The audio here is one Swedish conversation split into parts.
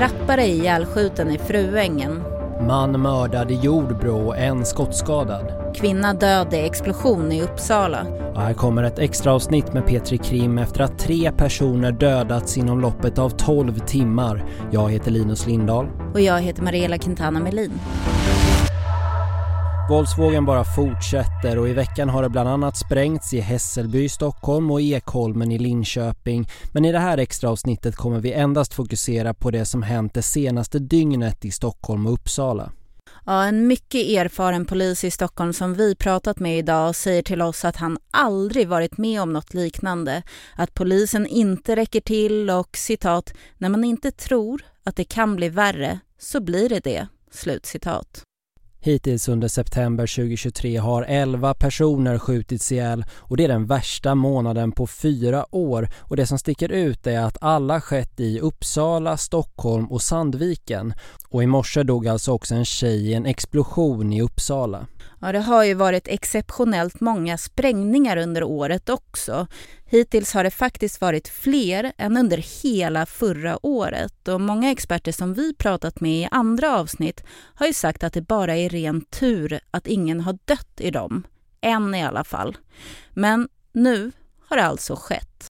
Rappare ihjälskjuten i Fruängen. Man mördad i Jordbro, en skottskadad. Kvinna död i explosion i Uppsala. Och här kommer ett extra avsnitt med Petri Krim efter att tre personer dödats inom loppet av 12 timmar. Jag heter Linus Lindahl. Och jag heter Mariella Quintana Melin. Våldsvågen bara fortsätter och i veckan har det bland annat sprängts i Hässelby i Stockholm och Ekholmen i Linköping. Men i det här extra avsnittet kommer vi endast fokusera på det som hänt det senaste dygnet i Stockholm och Uppsala. Ja, en mycket erfaren polis i Stockholm som vi pratat med idag säger till oss att han aldrig varit med om något liknande. Att polisen inte räcker till och citat, när man inte tror att det kan bli värre så blir det det. Slutcitat. Hittills under september 2023 har 11 personer skjutits ihjäl och det är den värsta månaden på fyra år och det som sticker ut är att alla skett i Uppsala, Stockholm och Sandviken och i morse dog alltså också en tjej i en explosion i Uppsala. Ja, det har ju varit exceptionellt många sprängningar under året också. Hittills har det faktiskt varit fler än under hela förra året och många experter som vi pratat med i andra avsnitt har ju sagt att det bara är ren tur att ingen har dött i dem. Än i alla fall. Men nu har det alltså skett.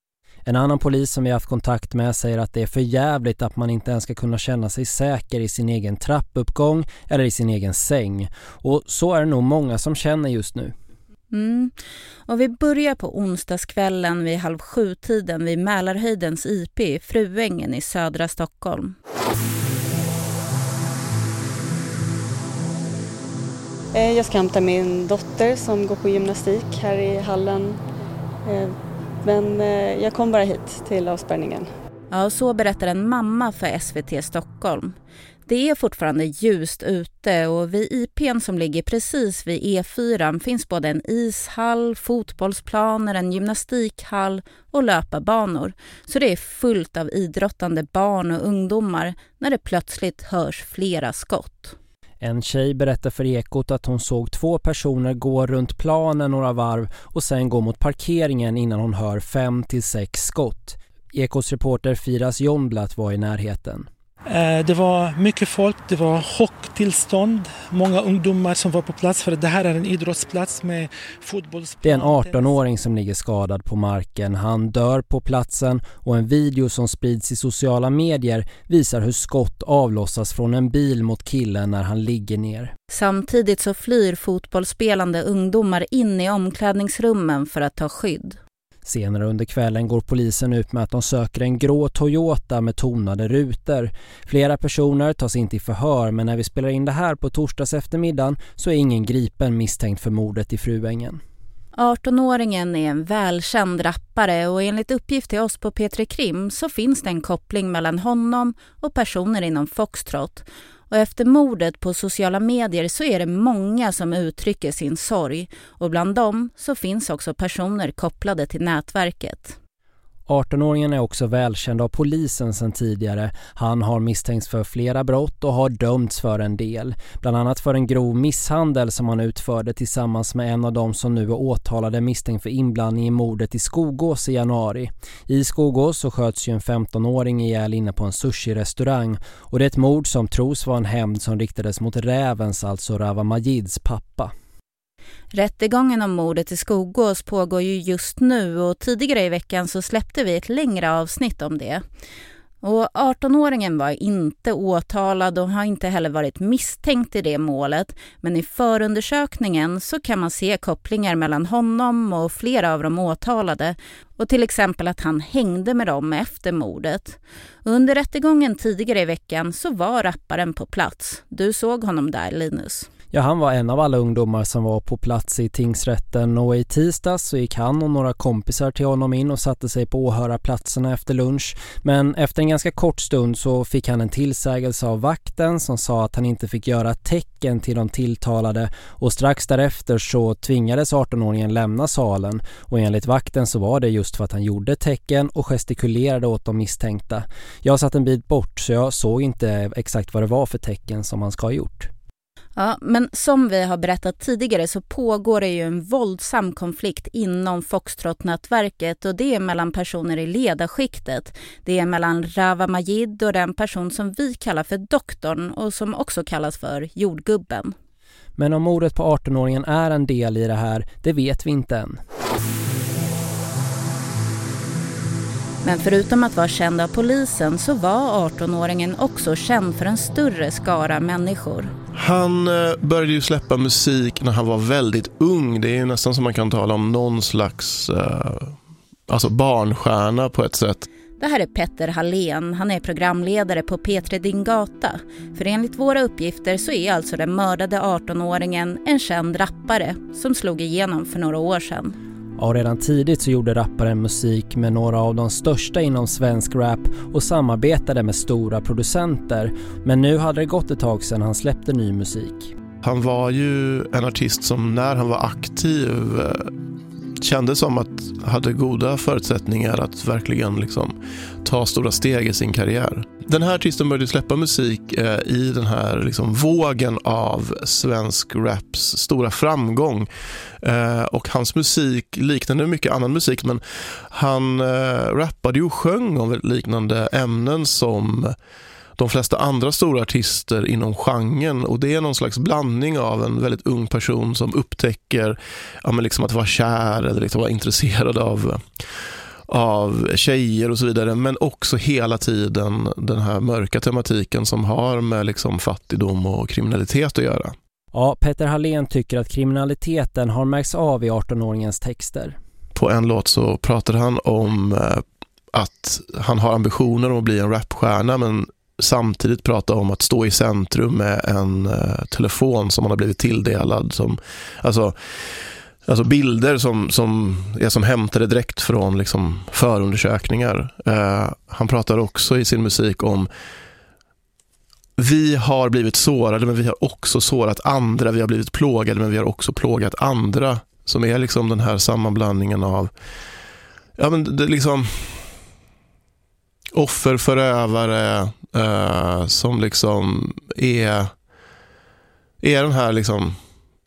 En annan polis som vi haft kontakt med säger att det är för jävligt att man inte ens ska kunna känna sig säker i sin egen trappuppgång eller i sin egen säng. Och så är det nog många som känner just nu. Mm. Och vi börjar på onsdagskvällen vid halv sju-tiden vid Mälarhöjdens IP i Fruängen i södra Stockholm. Eh, jag ska hämta min dotter som går på gymnastik här i hallen. Men eh, jag kom bara hit till avspärrningen. Ja, så berättar en mamma för SVT Stockholm. Det är fortfarande ljust ute och vid IPn som ligger precis vid E4 finns både en ishall, fotbollsplaner, en gymnastikhall och löparbanor. Så det är fullt av idrottande barn och ungdomar när det plötsligt hörs flera skott. En tjej berättar för Ekot att hon såg två personer gå runt planen några varv och sen gå mot parkeringen innan hon hör fem till sex skott. Ekots reporter Firas Jonblatt var i närheten. Eh, det var mycket folk, det var chocktillstånd. Många ungdomar som var på plats för det här är en idrottsplats med fotbollsplan. Det är en 18-åring som ligger skadad på marken. Han dör på platsen och en video som sprids i sociala medier visar hur skott avlossas från en bil mot killen när han ligger ner. Samtidigt så flyr fotbollsspelande ungdomar in i omklädningsrummen för att ta skydd. Senare under kvällen går polisen ut med att de söker en grå Toyota med tonade rutor. Flera personer tas inte i förhör men när vi spelar in det här på torsdags eftermiddagen så är ingen gripen misstänkt för mordet i Fruängen. 18-åringen är en välkänd rappare och enligt uppgift till oss på P3 Krim så finns det en koppling mellan honom och personer inom Foxtrot och efter mordet på sociala medier så är det många som uttrycker sin sorg och bland dem så finns också personer kopplade till nätverket. 18-åringen är också välkänd av polisen sedan tidigare. Han har misstänkts för flera brott och har dömts för en del. Bland annat för en grov misshandel som han utförde tillsammans med en av de som nu är åtalade misstänkt för inblandning i mordet i Skogås i januari. I Skogås så sköts ju en 15-åring ihjäl inne på en sushi-restaurang och det är ett mord som tros vara en hämnd som riktades mot Rävens, alltså Rava Majids pappa. Rättegången om mordet i Skogås pågår ju just nu och tidigare i veckan så släppte vi ett längre avsnitt om det. Och 18-åringen var inte åtalad och har inte heller varit misstänkt i det målet. Men i förundersökningen så kan man se kopplingar mellan honom och flera av de åtalade och till exempel att han hängde med dem efter mordet. Under rättegången tidigare i veckan så var rapparen på plats. Du såg honom där, Linus. Ja, han var en av alla ungdomar som var på plats i tingsrätten och i tisdags så gick han och några kompisar till honom in och satte sig på åhörarplatserna efter lunch. Men efter en ganska kort stund så fick han en tillsägelse av vakten som sa att han inte fick göra tecken till de tilltalade och strax därefter så tvingades 18-åringen lämna salen och enligt vakten så var det just för att han gjorde tecken och gestikulerade åt de misstänkta. Jag satt en bit bort så jag såg inte exakt vad det var för tecken som han ska ha gjort. Ja, men som vi har berättat tidigare så pågår det ju en våldsam konflikt inom Foxtrot-nätverket och det är mellan personer i ledarskiktet. Det är mellan Rava Majid och den person som vi kallar för doktorn och som också kallas för jordgubben. Men om mordet på 18-åringen är en del i det här, det vet vi inte än. Men förutom att vara känd av polisen så var 18-åringen också känd för en större skara människor. Han eh, började ju släppa musik när han var väldigt ung. Det är nästan som man kan tala om någon slags uh, alltså barnstjärna på ett sätt. Det här är Petter Hallén. Han är programledare på P3 Din Gata. För enligt våra uppgifter så är alltså den mördade 18-åringen en känd rappare som slog igenom för några år sedan. Ja, redan tidigt så gjorde rapparen musik med några av de största inom svensk rap och samarbetade med stora producenter. Men nu hade det gått ett tag sedan han släppte ny musik. Han var ju en artist som när han var aktiv eh, kändes som att hade goda förutsättningar att verkligen liksom ta stora steg i sin karriär. Den här artisten började släppa musik eh, i den här liksom vågen av svensk raps stora framgång. Eh, och hans musik liknade mycket annan musik men han eh, rappade och sjöng om liknande ämnen som de flesta andra stora artister inom genren och det är någon slags blandning av en väldigt ung person som upptäcker ja, men liksom att vara kär eller liksom vara intresserad av av tjejer och så vidare, men också hela tiden den här mörka tematiken som har med liksom fattigdom och kriminalitet att göra. Ja, Peter Hallén tycker att kriminaliteten har märkts av i 18-åringens texter. På en låt så pratar han om eh, att han har ambitioner om att bli en rapstjärna men samtidigt prata om att stå i centrum med en uh, telefon som man har blivit tilldelad. Som, alltså, alltså bilder som, som är som hämtade direkt från liksom, förundersökningar. Eh, han pratar också i sin musik om vi har blivit sårade men vi har också sårat andra. Vi har blivit plågade men vi har också plågat andra. Som är liksom den här sammanblandningen av ja, men det, liksom offer, förövare, eh, som liksom är, är den här liksom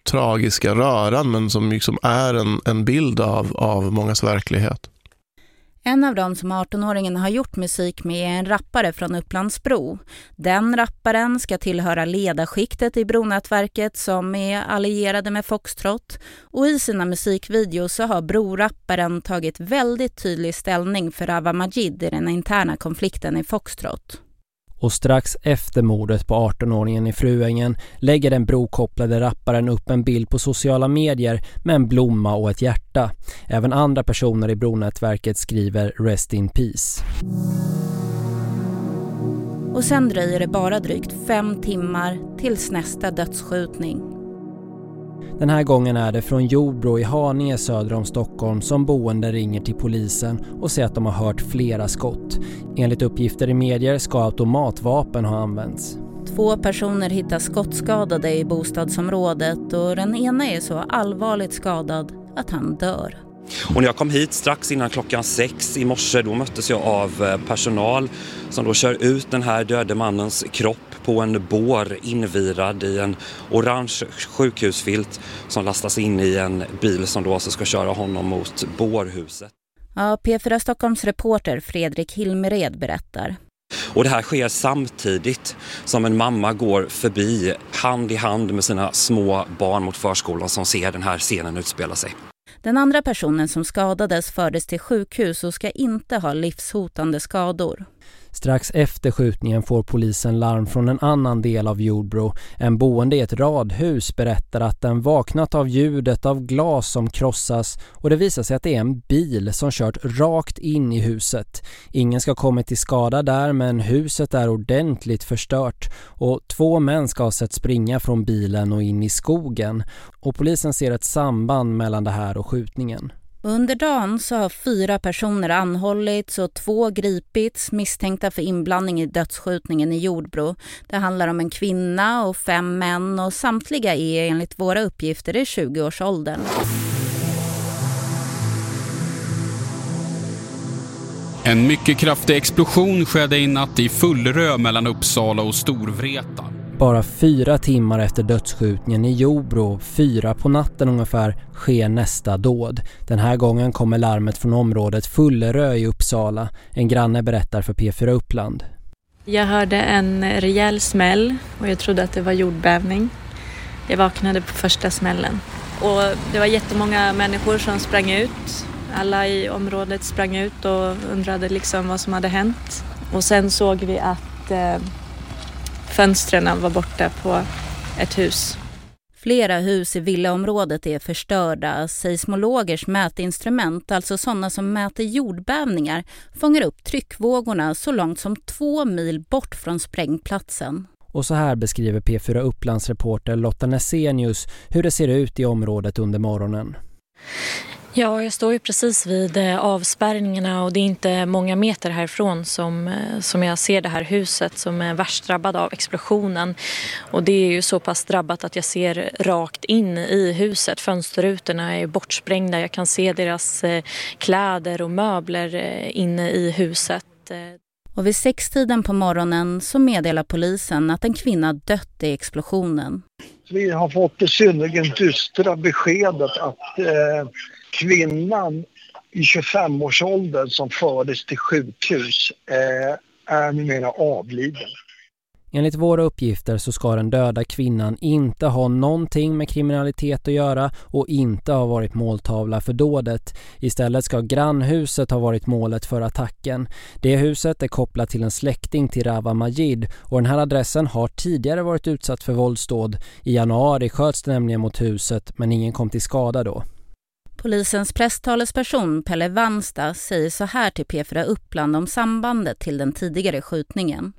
tragiska röran men som liksom är en, en bild av, av mångas verklighet. En av dem som 18-åringen har gjort musik med är en rappare från Upplandsbro. Den rapparen ska tillhöra ledarskiktet i Bronätverket som är allierade med Foxtrot. Och i sina musikvideos så har Bro-rapparen tagit väldigt tydlig ställning för Ava Majid i den interna konflikten i Foxtrot och strax efter mordet på 18-åringen i Fruängen lägger den brokopplade rapparen upp en bild på sociala medier med en blomma och ett hjärta. Även andra personer i bronätverket skriver Rest in Peace. Och sen dröjer det bara drygt fem timmar tills nästa dödsskjutning. Den här gången är det från Jordbro i Haninge söder om Stockholm som boende ringer till polisen och säger att de har hört flera skott. Enligt uppgifter i medier ska automatvapen ha använts. Två personer hittas skottskadade i bostadsområdet och den ena är så allvarligt skadad att han dör. Och när jag kom hit strax innan klockan sex i morse då möttes jag av eh, personal som då kör ut den här döde mannens kropp på en bår invirad i en orange sjukhusfilt som lastas in i en bil som då alltså ska köra honom mot bårhuset. Ja, P4 Stockholms reporter Fredrik Hilmered berättar. Och det här sker samtidigt som en mamma går förbi hand i hand med sina små barn mot förskolan som ser den här scenen utspela sig. Den andra personen som skadades fördes till sjukhus och ska inte ha livshotande skador. Strax efter skjutningen får polisen larm från en annan del av Jordbro. En boende i ett radhus berättar att den vaknat av ljudet av glas som krossas och det visar sig att det är en bil som kört rakt in i huset. Ingen ska ha kommit till skada där men huset är ordentligt förstört och två män ska ha sett springa från bilen och in i skogen. Och polisen ser ett samband mellan det här och skjutningen. Under dagen så har fyra personer anhållits och två gripits misstänkta för inblandning i dödsskjutningen i Jordbro. Det handlar om en kvinna och fem män och samtliga är enligt våra uppgifter i 20-årsåldern. En mycket kraftig explosion skedde i natt i Fullrö mellan Uppsala och Storvreta. Bara fyra timmar efter dödsskjutningen i Jobro, fyra på natten ungefär, sker nästa dåd. Den här gången kommer larmet från området Fullerö i Uppsala. En granne berättar för P4 Uppland. Jag hörde en rejäl smäll och jag trodde att det var jordbävning. Jag vaknade på första smällen. Och det var jättemånga människor som sprang ut. Alla i området sprang ut och undrade liksom vad som hade hänt. Och sen såg vi att eh, fönstren var borta på ett hus. Flera hus i villaområdet är förstörda. Seismologers mätinstrument, alltså sådana som mäter jordbävningar, fångar upp tryckvågorna så långt som två mil bort från sprängplatsen. Och så här beskriver P4 Upplands reporter Lotta Nesenius hur det ser ut i området under morgonen. Ja, jag står ju precis vid eh, avspärrningarna och det är inte många meter härifrån som, eh, som jag ser det här huset som är värst drabbad av explosionen. Och det är ju så pass drabbat att jag ser rakt in i huset. Fönsterrutorna är bortsprängda. Jag kan se deras eh, kläder och möbler inne i huset. Och vid sextiden på morgonen så meddelar polisen att en kvinna dött i explosionen. Vi har fått det synnerligen dystra beskedet att eh, kvinnan i 25-årsåldern som fördes till sjukhus eh, är numera avliden. Enligt våra uppgifter så ska den döda kvinnan inte ha någonting med kriminalitet att göra och inte ha varit måltavla för dådet. Istället ska grannhuset ha varit målet för attacken. Det huset är kopplat till en släkting till Rava Majid och den här adressen har tidigare varit utsatt för våldsdåd. I januari sköts det nämligen mot huset men ingen kom till skada då. Polisens presstalesperson Pelle Vansta säger så här till P4 Uppland om sambandet till den tidigare skjutningen.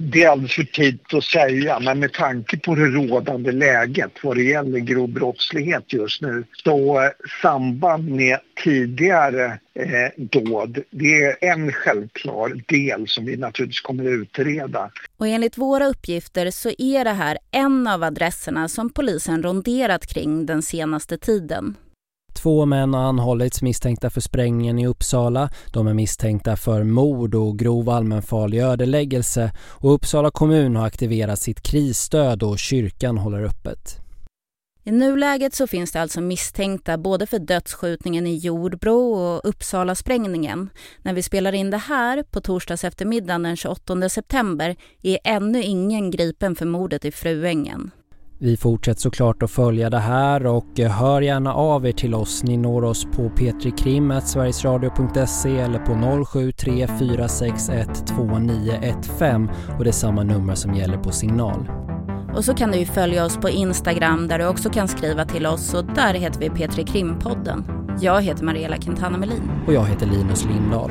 Det är alldeles för tidigt att säga, men med tanke på det rådande läget vad det gäller grov brottslighet just nu, så eh, samband med tidigare eh, dåd, det är en självklar del som vi naturligtvis kommer att utreda. Och enligt våra uppgifter så är det här en av adresserna som polisen ronderat kring den senaste tiden. Två män har anhållits misstänkta för sprängningen i Uppsala. De är misstänkta för mord och grov allmänfarlig ödeläggelse och Uppsala kommun har aktiverat sitt krisstöd och kyrkan håller öppet. I nuläget så finns det alltså misstänkta både för dödsskjutningen i Jordbro och Uppsala sprängningen. När vi spelar in det här på torsdags eftermiddagen den 28 september är ännu ingen gripen för mordet i Fruängen. Vi fortsätter såklart att följa det här och eh, hör gärna av er till oss. Ni når oss på petrikrim.sverigesradio.se eller på 0734612915 och det är samma nummer som gäller på signal. Och så kan du följa oss på Instagram där du också kan skriva till oss och där heter vi Petri Krimpodden. Jag heter Mariella Quintana Melin. Och jag heter Linus Lindahl.